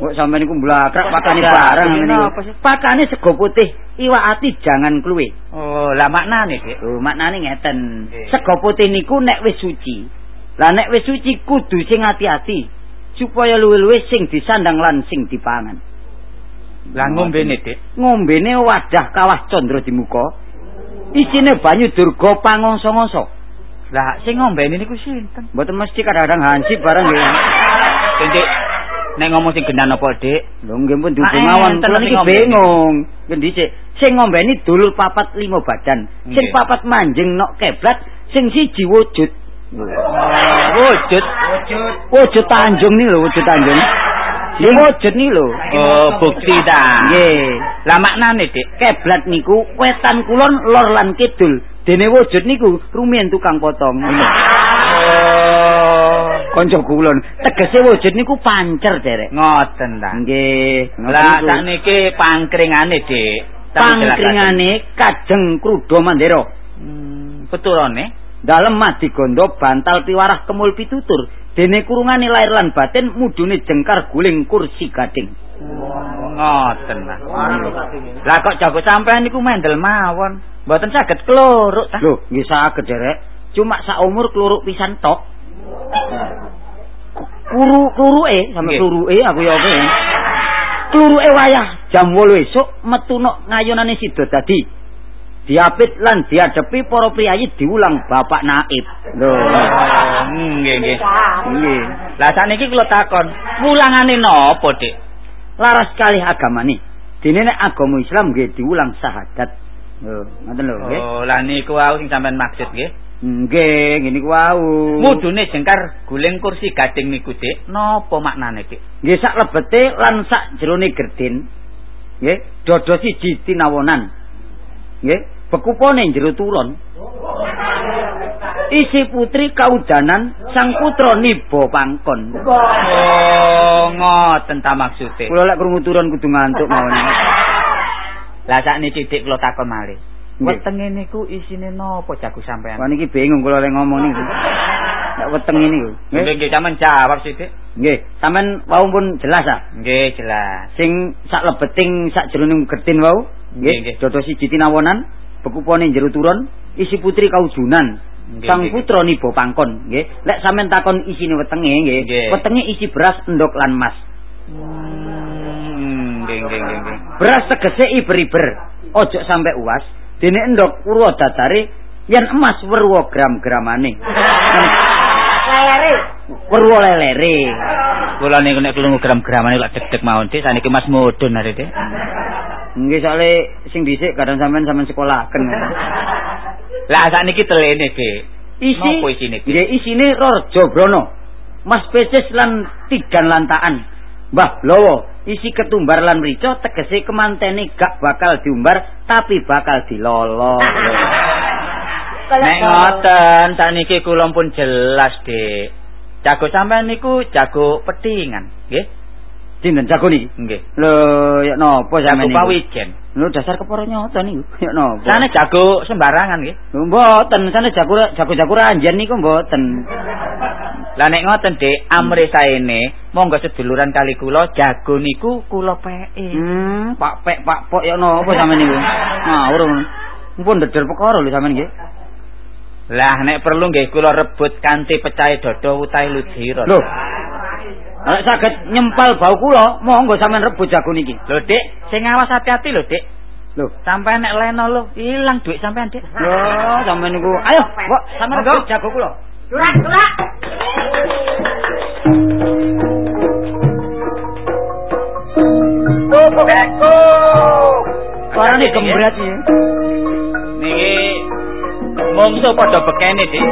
Mbok sampeyan iku mblakrak pakane barang niku. apa sih? Pakane sego putih, iwak ati jangan kluwe. Oh, lah maknane, Dik. Lho, maknane ngeten. Sego putih niku nek wis suci. Lah nek wis suci kudu sing ati-ati supaya luwih-luwih sing disandang lan sing dipangan. Lah ngombene, Dik. Ngombene wadah kawah candra di muka. Isine banyu durga pangongso-ngongso. Lah sing ngombene niku sinten? Mboten mesti kadang-kadang hansip bareng nggih. Dik nek ngomong sing gendan apa, Dik? Lho nggih pun Ah, dihubung mawon. Kula niki ngombeni. bingung. Ngendi sik? Sing ngombeni dulur papat lima badan. Sing Nggih. papat manjing nok keblat, sing siji wujud. Wujud. Wujud Tanjung nih lho, wujud Tanjung. Nggih wujud nih lho. Oh, bukti ta. Nggih. Lah maknane, Dik. Keblat niku wetan kulon lor lan kidul. Dene wujud niku rumiyin tukang potong. Oh, Kanca kulon. Tegese wujud niku pancer derek. ngoten ta. Nggih. Lah sakniki pangkringane, Dik. Tak pangkringane kajeng krudo mandera. Hmm, peturane. Dalem madi gondo bantal piwarah kemul pitutur. Dene kurungane lair lan batin mudune jengkar guling kursi gading. Ngoten ta. Lah kok jago sampean niku mendel mawon. Mboten saged kluruk ta. Lho, nggih saged derek. Cuma sak umur kluruk pisan tok. Kuru kluruke sampe kluruke aku ya ya. Kluruke wayah jam 8 esuk metu nok ngayunane Sidodadi. Diapit lan diadepi para priyayi diulang Bapak Naib. Lho. Oh, nggih nggih. Nggih. Lah sakniki kula takon, wulangane napa, Dik? Laras kalih agamane. Dene nek agama Islam nggih diulang syahadat. Lho, ngoten lho nggih. Oh, lah niku wau sing sampean maksud nggih. Nggih, ngene ku wau. Mudune jengkar guling kursi gading niku, Dik. Napa maknane, Dik? Nggih sak lebete lan sak jerone gerdin. Nggih, dodo siji tinawonan. Nggih, bekupone jero tulon. Isi putri kaudanan sang putra niba pangkon. Oh, ngoten ta maksude. Kula lek krungu turun kudu ngantuk mawon. Lah sakniki Dik kula takon malih. Wetenge niku isine napa jago sampean? Wah niki bingung kula lek ngomong niku. Nek weteng ini niku. Nggih Nggih. sampean jawab sithik. Nggih, sampean wau pun jelas ah. Nggih jelas. Sing sak lebeting sak jroning gertin wau, Nggih, nggih. dodo siji tinawonan, bekupone jero turun, isi putri kaujunan. Sang putra nibo pangkon, nggih. Lek sampean takon isine wetenge nggih, wetenge isi beras, endok lan emas. Hmm, Beras tegese iber-iber, ojo sampe uas. Dene endok urwa dadare yen emas werwa gram-gramane. Lelere. Werwa lelere. Kula niku nek krungu gram-gramane kok deg-deg mawon Dik, saniki Mas mudun are Dik. Nggih soalé sing dhisik kadang sampean sampean sekolahaken. Lah sakniki telene Dik. Isi Napa isine Dik? Nggih isine Raja Brana. Mas Pesis lan tigan lantaan. Mbah Blowo isi ketumbar lan mrica tegese kemantene gak bakal diumbar tapi bakal dilolo. Nek ngoten sakniki kula pun jelas Dik. Jago sampean niku jago petingan, nggih? Dinten jago niki. Nggih. Lho, ya napa sampean niku? pawijen. Lho dasar kepara nyata niku. Ya napa? Sane jago sembarangan nggih. Lho mboten, sane jago jago-jago ranjen niku mboten. Lah nek ngoten Dik, amre saene monggo seduluran kali kula jago niku kula peke. Hmm, Pak Pek, Pak Pok ya napa sampean niku? Ngawur. Mumpun deder perkara lho sampean nggih. Lah nek perlu nggih kula rebut kanthi pecahe dodo utahe ludira. Lho. Nek saged nyempal bau kula, monggo sampean rebut jago niki. Lho Dik, sing awas hati-hati lho Dik. Lho. Sampeyan nek leno lho, ilang duit sampean Dik. Lho, sampean niku. Ayo, Mbok, sampean rebut jago kula. Durak, durak. Suarane gembret iki. Niki mungsu padha bekene Dik.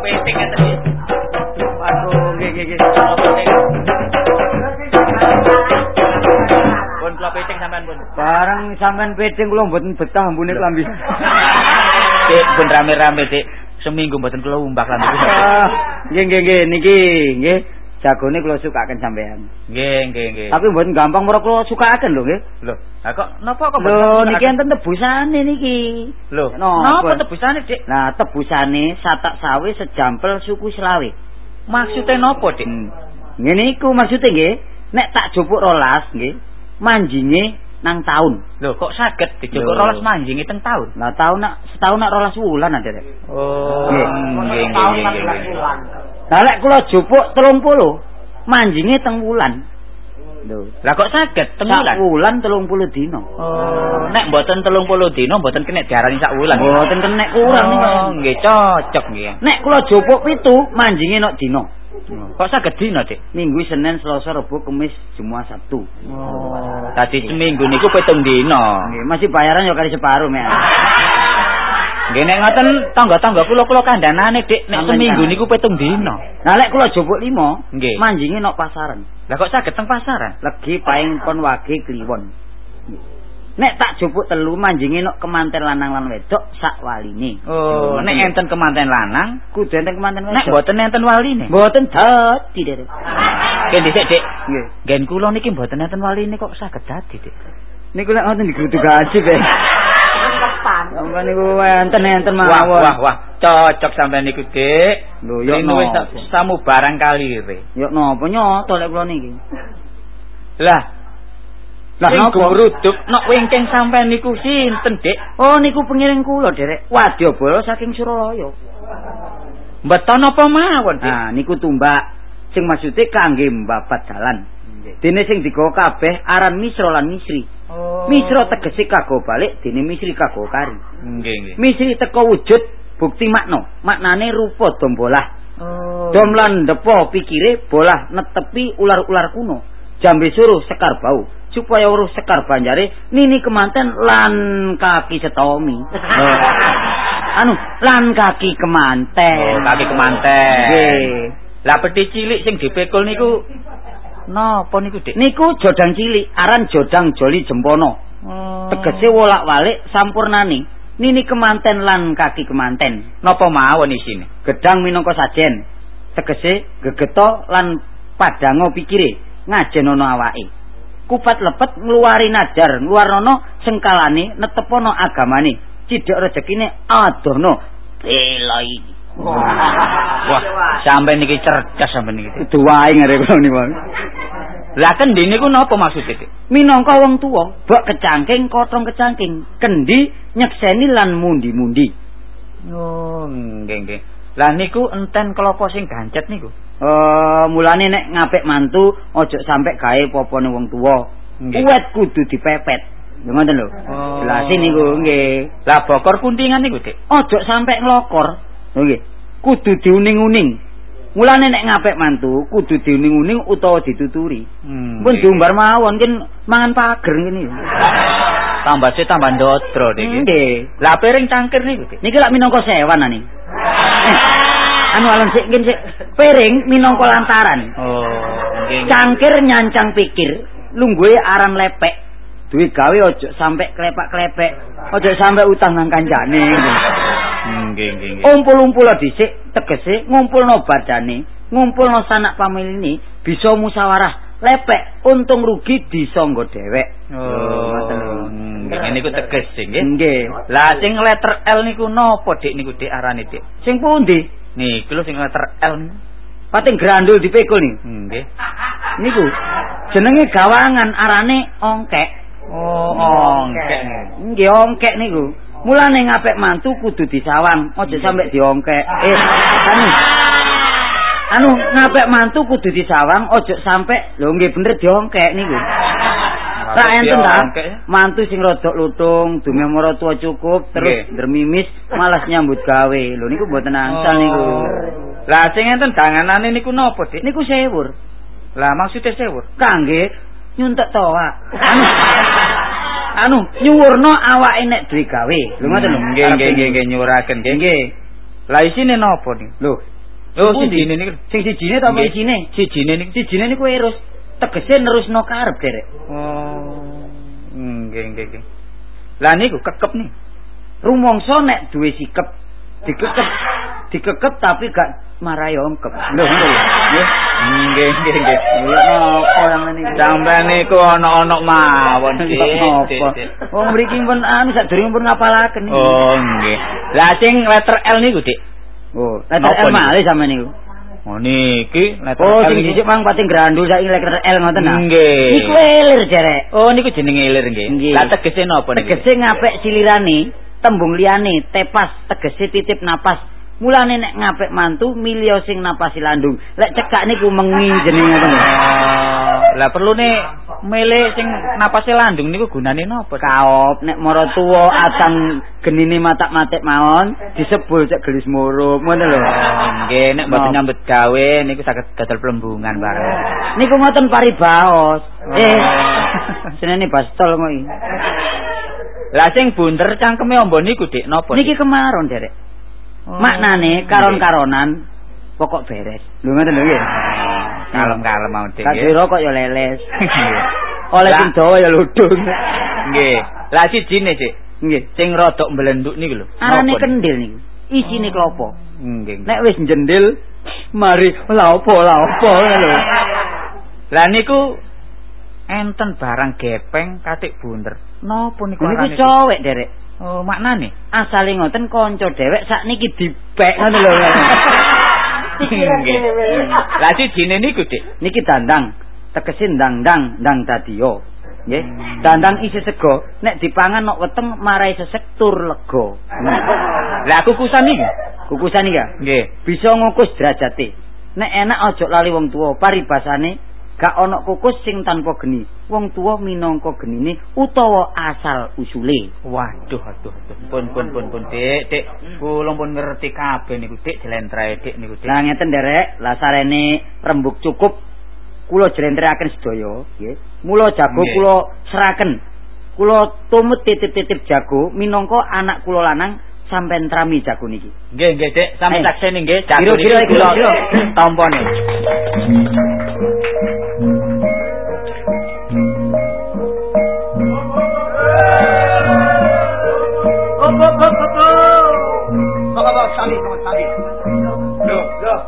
Peting aku. Pun kula peting sampean pun. Barang sampean peting kula mboten betah ambune klambi. Dik pun rame-rame Dik. Seminggu mboten kula umbak lambe. Ah, Nggih, nggih, nggih, niki, nggih. Jagone kula sukaken sampean. Nggih, nggih, nggih. Tapi mboten gampang mergo kula sukaken lho nggih. Lho, lah kok napa kok Lho niki enten tebusane niki. Lho, Napa? tebusane Dik? Nah, tebusane satak sawe sejampel suku selawe. Maksudnya napa Dik? Hmm. Ngene iku maksude nggih, nek tak jupuk rolas nggih, manjinge nang taun. Lho, kok saged Lho. rolas manjing teng taun? Lah taun nak setahun nak rolas wulan Dek. Oh, Nggih. nggih, nggih. Lah lek kula jupuk 30, manjinge teng wulan. Lho, Lah kok saged teng sak wulan? wulan 30 dina. Oh, nek mboten 30 dina mboten kena diarani sak wulan. Mboten kenek kurang Oh, nggih cocok nggih. Nek kula jupuk pitu, manjinge nok dina. Kok saged dina, Dik? Minggu Senin, Selasa, Rebo, Kamis, Jumat, Sabtu. Oh, tadi seminggu niku pitung dina. Nggih, masih bayaran ya kali separuh, Mek. Nggih nek ngoten tangga-tangga kula kula kandhanane Dik, nek seminggu niku pitung dina. Nah, lek kula jupuk 5, Nggih. manjinge nok pasaran. Lah kok saged teng pasaran? Legi paing pon wage kliwon. Nek tak jupuk telu manjinge nok kemanten lanang lan wedok sak waline. Oh, nek enten kemanten lanang, kudu enten kemanten wedok. nek mboten enten waline. mboten dadi, Dek. Nggih dhisik, Dik. Nggih. Gen kula niki mboten enten waline kok saged dadi, Dik. Niku lek ngoten digrudu gaji, Be. Sampe niku enten-enten Wah, mawon. wah, wah. Cocok sampean niku, Dik. Lho, Rene wis napa? samu barang kalire. Yo napa nyoto lek kula niki. Lah, Lah napa? gruduk nok wingking sampean niku sinten, Dik? Oh niku pengiring kula, Derek. Wadyabala saking Suralaya. Beton apa mawon, Dik? Nah, niku tumbak sing maksude kangge mbabat dalan. Dene sing digawa kabeh aran Misra lan Misri. Oh. Misra tegese kago balik, dene Misri kago kari. Nggih, nggih. Misri teko wujud bukti makna. Maknane rupa dombolah. Oh. Dom lan depo pikire bolah netepi ular-ular kuno. Jambe suruh sekar bau supaya uruh sekar banjare nini kemanten lan kaki setomi. Oh. anu lan kaki kemanten. Oh, kaki kemanten. Nggih. Lah peti cilik sing dipekul niku napa niku, Dik? Niku jodang cilik aran jodang joli jempono. Oh. Tegese wolak-walik sampurnane. Nini kemanten lan kaki kemanten. napa mawon isine? Gedang minangka sajen. Tegese gegeto lan padango pikire ngajenono awake. Kupat lepet ngluwari nadar, ngluwarnono sengkalane netepono agamane. Cidhek rezekine adono belai. Wah, sampean niki cerdas sampean niki. Dik. Duwae ngare kula niku. Lah kendi niku napa maksude, Dik? Minangka wong tuwa, bak kecangking kotong kecangking, kendi nyekseni lan mundi-mundi. Oh, nggih, nggih. Lah niku enten kelapa sing gancet niku. Eh mulane nek ngapik mantu ojo sampe gawe popone wong tuwa. Uwet kudu dipepet. Lho ngoten lho. Oh. Jelasin niku nggih. Lah bokor kuntingan niku, Dik. Ojo sampe nglokor. Nggih. Kudu diuning-uning. Mulane nek ngapik mantu kudu diuning-uning utawa dituturi. Hmm. Pun diumbar mawon kin mangan pager ngene. tambah sih tambah ndotro niki. Nggih. Lah piring cangkir niku, Dik. Niki lak minangka sewan ani. Anu alon sik sik. Piring minangka lantaran. Oh. Cangkir nyancang pikir, lungguhe aran lepek. Duwe gawe ojo sampe klepak-klepek. Ojo sampe utang nang kancane. Nggih, nggih, nggih. Umpul-umpul dhisik tegese ngumpulno badane, ngumpulno sanak pamiline, bisa musyawarah lepek untung rugi disangga dhewek. Oh, nggih niku teges sih nggih. Nggih. Lah sing letter L niku napa Dik niku Dik arane Dik? Sing pundi? Niku lho sing letter L niku. Pating grandul dipikul nih. Nggih. Niku jenenge gawangan arane ongkek. Oh, ongkek. Nggih ongkek niku. Mulane ngapik mantu kudu disawang, aja sampe diongkek. Eh, anu. Anu ngapik mantu kudu disawang, aja sampe lho nggih bener diongkek niku. Ra enten ta? Mantu sing rodok lutung, dume mara tua cukup, terus dermimis, malas nyambut gawe. Lho niku mboten angsal niku. Oh. Lah sing enten danganane niku napa Dik? Niku sewur. Lah maksudnya sewur. Kangge nyuntek toa. Anu. anu nyuwurno awake nek duwe gawe. Lho ngoten lho. Nggih, nggih, nggih, nggih nyuraken nggih. Nggih. Lah isine napa niku? Lho, Pundi? sijine niku. sing sijine ta apa isine? Sijine niku. Sijine niku erus. Tegese nerusno karep derek. Oh. Nggih, nggih, nggih. Lah niku kekep nih. Rumangsa nek duwe sikep dikekep dikekep tapi gak marai ongkep. Lho. Nggih. Nggih, nggih, nggih. Napa yang niku? Sampeyan niku ana-ana mawon. Napa? Wong mriki pun anu sadurunge pun ngapalaken. Oh, nggih. Lah sing letter L niku, Dik. Oh, letter L malih sampe niku. Oh, niki letter Oh, L sing niku. dhisik mang pating grandul saiki letter L ngoten ah. Nggih. Niku elir jerek. Oh, niku jenenge ilir nggih. Lah tegese napa niku? Tegese ngapik silirane, tembung liyane, tepas, tegese titip napas. Mulane nek ngapik mantu milio sing napasi landung. Lek cekak niku mengi jenenge ngoten. Oh, lah perlu nih mele sing napase landung niku gunane napa? Kaop nek mara tuwa atang genine matak-matik mawon disebul cek gelis murup ngoten lho. Nggih, nek mboten Napa? nyambut gawe niku saged dadal pelembungan bareng. Niku ngoten paribaos. Oh. Eh, senene bastol kok iki. Lah sing bunder cangkeme ombo niku, Dik, napa? Niki kemaron, Derek. Oh. Maknane karon-karonan pokok beres. Lho ngoten lho nggih. Kalem-kalem mau nggih. duwe rokok ya leles. Oleh sing dawa ya ludung. Nggih. Lah sijine, Dik. Nggih. Sing rodok mblenduk niku lho. Arane kendil niku. Isine klopo. Nggih. Nek wis jendil mari lha opo lha opo lho. Lah niku enten barang gepeng katik bunder. Napa niku Niku arane? Cowek, Derek. Oh, maknane? Asale ngoten kanca dhewek sakniki dipek ngono lho. Nggih. Lah sijine niku, Dik. Niki dandang tegese ndang-ndang ndang dadiyo. Nggih. Dandang isi sego, nek dipangan nok weteng marai sesek tur lega. Lah kukusan iki. Kukusan iki ya? Nggih. bisa ngukus derajate. Nek enak aja lali wong tuwa, paribasane gak ana kukus sing tanpa geni. Wong tuwa minangka genine utawa asal usule. Waduh, aduh, aduh. Pun pun pun pun, Dik, Dik. Kula pun ngerti kabeh niku, Dik, jelentrahe Dik niku, Dik. Lah ngeten nderek, lah sarene rembug cukup kula jlentrekaken sedaya, nggih. Mula jago kula seraken. Kula tumut titip-titip jago minangka anak kula lanang sampean trami jago niki. Nggih, nggih, Dik. Sampe Eh. saksene nggih. Giro, giro, giro. Tampane.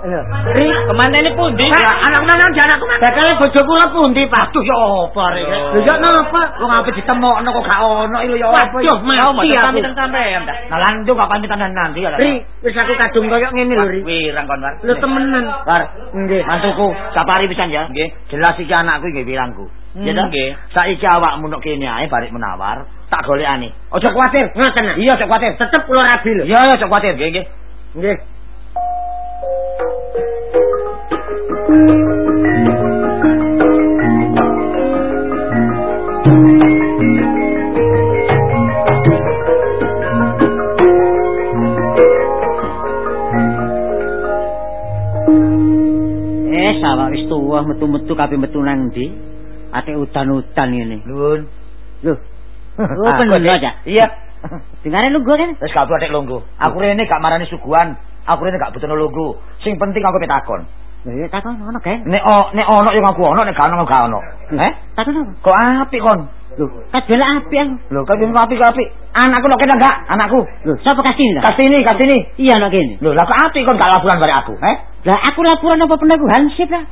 Ri, Kemantene pundi? anak lanang jan aku bakal bojoku le pundi, Pak? Aduh ya apa rek. Lho ya napa? Wong apa ditemokno kok gak ono lho ya apa? Waduh, mati aku. pamitan sampean ta. Lah lanjut kok pamitan nanti ya. Ri, wis aku kadung koyo ngene lho, Ri. Wirang kon, War. Lho temenan. War, Nggih. mantuku, sapari pisan ya. Nggih. Jelas iki anakku nggih bilangku. Hmm. Ya toh? Nggih. Saiki awakmu nok kene ae balik menawar, tak golekane. Ojo kuwatir, ngoten. Iya, cok kuwatir. Tetep kula rabi lho. Iya, cok kuwatir. Nggih, nggih. Nggih. Eh, sawah wis tuwa metu-metu kabeh metu nang ndi? Ate udan-udan ngene. Lun. Lho. Oh, bener Dik. aja. Iya. Dingane lu gua kan. Wis gak buat lungguh. Aku rene gak marani suguhan. Aku rene gak butuh lungguh. Sing penting aku petakon. Lho ya takon ngono kan. Nek nek ono yo ngaku ono, nek gak ono gak ono. Eh? Takon apa? Kok apik kon? Lho, kadel api aku. Lho, kan yo apik kok apik. Anakku nok kene enggak? Anakku. Lho, sapa kasih lah? Kastini, Kastini. Iya nok kene. Lho, lah kok apik kon gak laporan bare aku, eh? Lah aku laporan apa penaku hansip lah.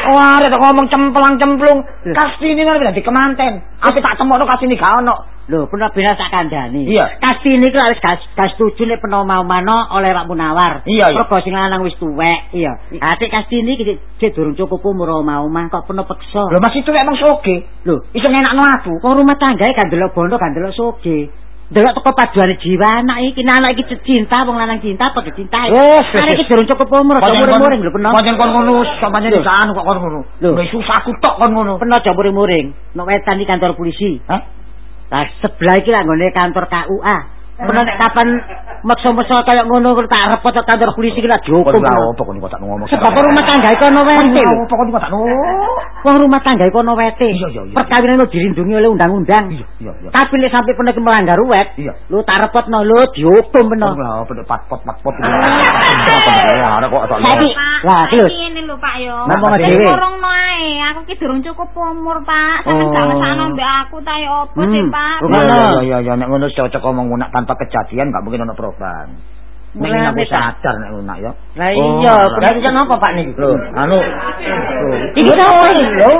Wah, rek ngomong cemplang-cemplung. Kastini kan dadi kemanten. Apa tak temokno Kastini gak ono. Lho, pernah bina sak kandhani. Iya. Kasti ini kalau wis gas gas setuju nek peno mau mano oleh Pak Munawar. Iya, iya. Mergo sing lanang wis tuwek. Iya. Ate kasti ini iki cek durung cukup umur mau omah kok peno peksa. Lho, masih tuwek emang soge. Lho, Iso ngenakno aku. wong rumah tanggae kan delok bondo kan delok soge. Delok teko paduane jiwa anak iki anak iki cinta wong lanang cinta apa dicintai. Wes, wes, Arek iki durung cukup umur muring-muring lho peno. Pancen kon ngono, sampeyan iki anu kok kon ngono. Lho. Lho, susahku tok kon ngono. Peno aja muring-muring. Nek wetan di kantor polisi. Hah? Lah sebelah iki lah nggone kantor KUA. Pernah nek kapan maksa-maksa kaya ngono tak repot ke kantor polisi ki lah Kon dihukum. lha opo kok tak ngomong. Sebab rumah tangga iku ono wete. Opo kok tak ngomong. Wong rumah tangga iku ono wete. Perkawinan dirindungi oleh undang-undang. Iya, iya, iya. Tapi nek sampai pernah melanggar wet, lu tak repotno lu dihukum peno. Kon lha opo pat pot pat pot. Ya, kok tak Saiki ngomong. lah terus ngene lho Pak yo. Ngomong dhewe. ngurungno ae. Aku ki durung cukup umur, Pak. Sampe Oh. gak ngesakno mbek aku ta yo opo sih, Hmm. Pak? Rumah- Iya, iya, iya, nek ngono cocok ngomong ngunak tanpa kejadian gak mungkin ono perubahan. Ini aku sadar nek ngunak ya. Lah Oh, iya, berarti kenapa Pak niki? Lho, anu. Iki sapa iki lho?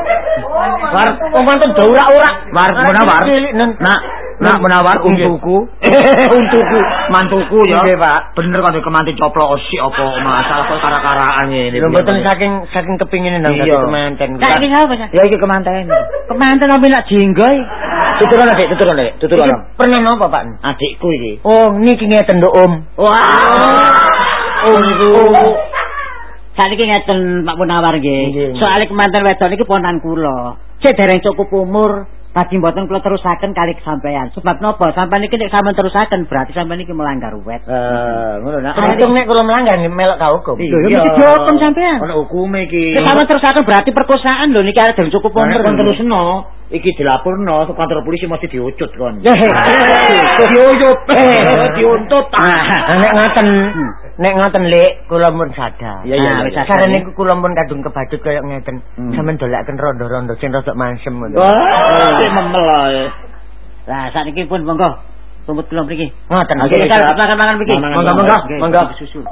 War, pemantun daurak-urak. War, menawar. Nak, nak menawar untuku. untuku, mantuku ya. Nggih, Pak. Bener kan kemanti coplok osik apa masalah kok kara-karaan ini. Lho mboten saking saking kepingin nang dadi kemanten. Saiki sapa sih? Ya iki kemanten. Kemanten apa nak jenggoy? Tuturan Dik, tuturan Dik, tuturan. Iki Pernah napa, Pak? Adikku iki. Oh, niki ngeten nduk Om. Wah. Oh niku. Saiki ngeten Pak Munawar Nggih. Soale kemanten wedok niki ponan kula. Cek dereng cukup umur Bagi mboten kula terusaken kali kesampaian. Sebab napa? Sampeyan iki nek sampeyan terusaken berarti sampeyan iki melanggar wet. Eh, ngono nak. Untung nek kula melanggar melok ka hukum. Lho, ya mesti dihukum sampean. Ono hukume iki. Nek sampeyan terusaken berarti perkosaan lho niki arep cukup umur. kon terusno, iki dilaporno ke kantor polisi mesti diucut kon. Ya. Diuyup, diuntut. Nek ngoten, nek ngoten Lek, kula pun sadar. Iya, iya, Nah, iya. wis sadar. Karena niku kula pun kadung kebadut kaya ngeten. Hmm. Sampeyan dolaken rondo-rondo sing rada mansem ngono. Wah, sik memel ae. Lah sakniki pun monggo. Tumput kula mriki. Ngoten. Oke, Kita makan-makan mriki. Monggo, monggo, monggo. susul.